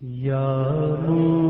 یا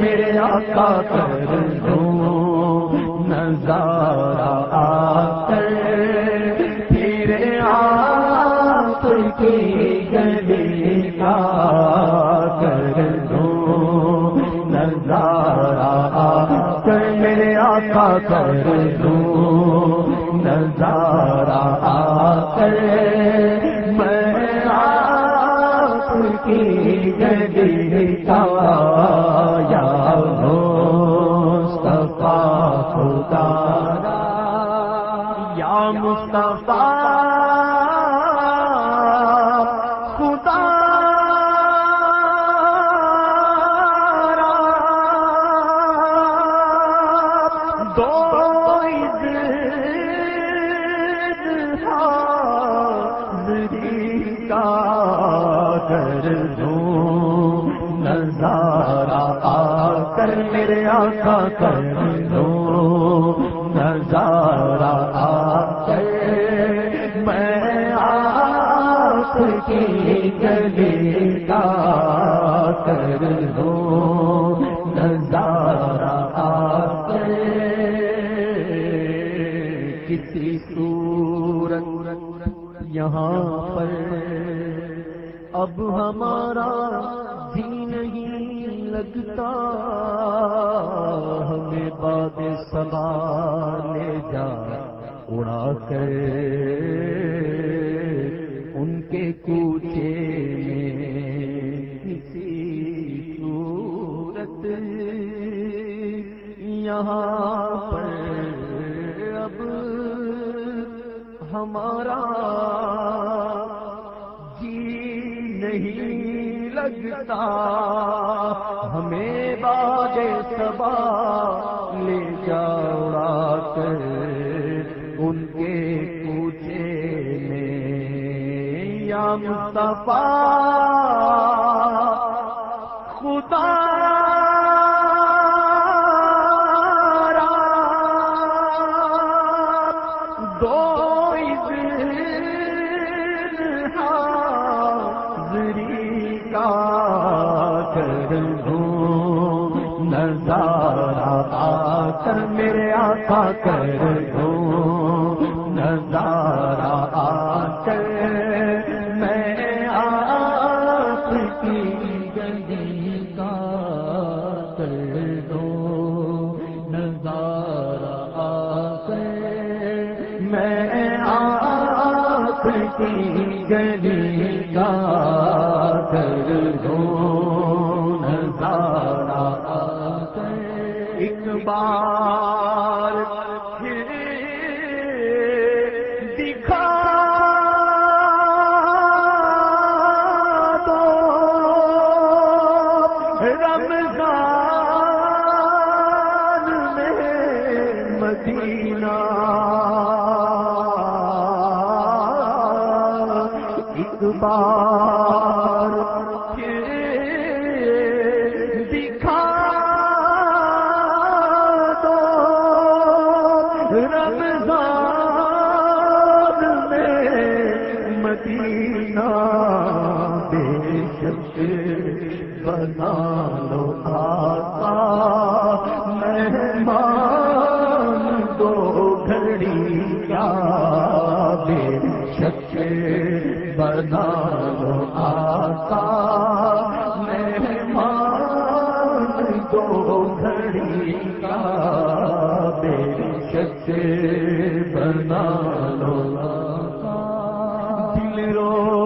میرے آقا کر لوں نظارہ کر دوں نظارہ آ کر میں آپ کی گلی کا کر دوں نظارہ آ کر میرے آقا کر دوں نظارہ آ کر میں آپ کی گلی کا کر دوں نظارہ آ کر کسی صورت یہاں پر اب ہمارا جی نہیں لگتا۔ ہمیں باد سبا لے جا۔ اڑا کر ان کے کوچے میں کسی صورت یہاں پر اب ہمارا نہیں لگتا۔ ہمیں باغ سبا لے جاؤ رات ان کے کوچے میں۔ یا مصطفیٰ کر میرے آقا کر دوں نظارہ آ کر میں آپ کی گلی کا کر دوں نظارہ آ کر میں آپ کی ایک بار دکھا دو رمضان میں مدینہ بے شک بنا لو آقا مہمان دو گھڑی کا بے شک بنا لو آقا مہمان دو گھڑی کا بے شک بنا آقا دل رو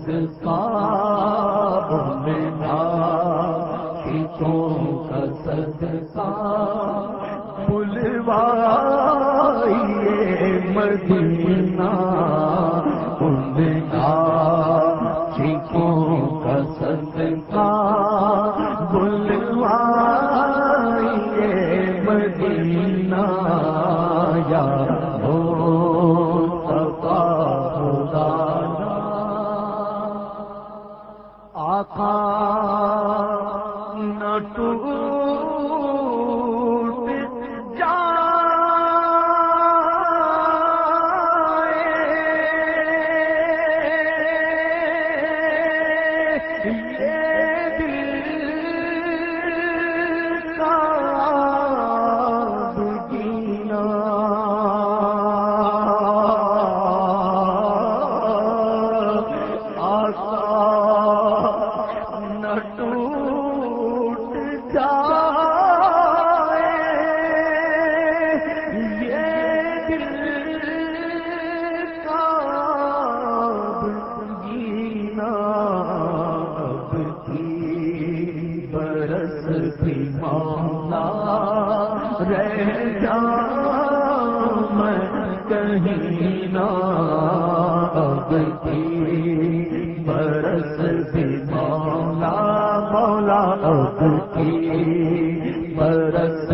کا صدقہ ان عاشقوں کا بلوائیے مدینہ ان کی برس بھی مولا مولا اب کی برس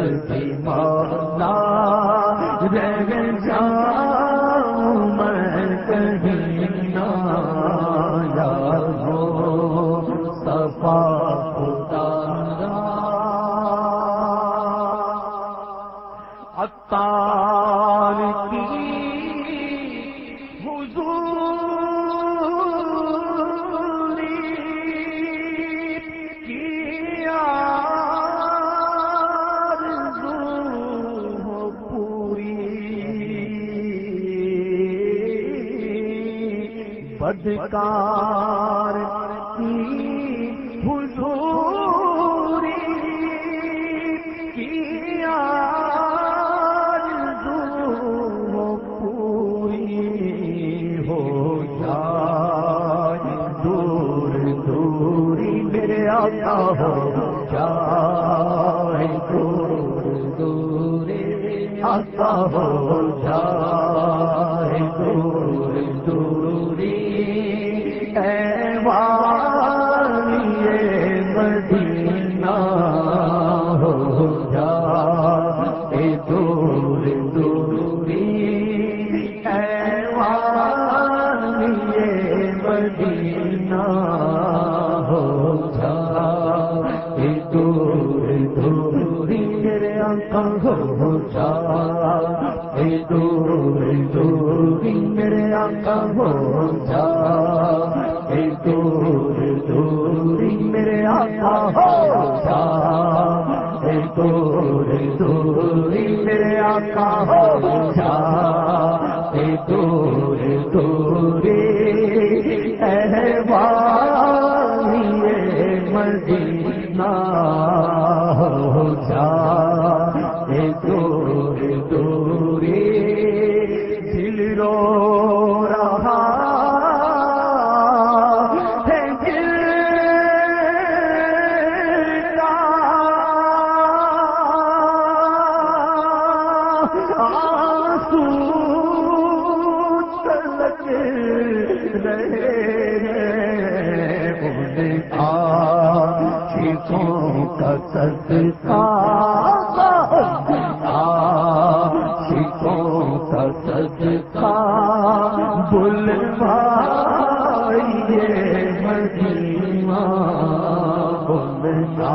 بدکار کی حضوری کی آرزو ہو پوری ہو جائے، دور دوری میرے آقا ہو جائے، دور دوری آقا ہو جائے۔ جائے دور دوری میرے آقا ہو جائے دور دوری میرے آقا ہو جائے دور دوری میرے آقا ہو جائے دور دوری کا صدقہ بلوائیے مدینہ بلنا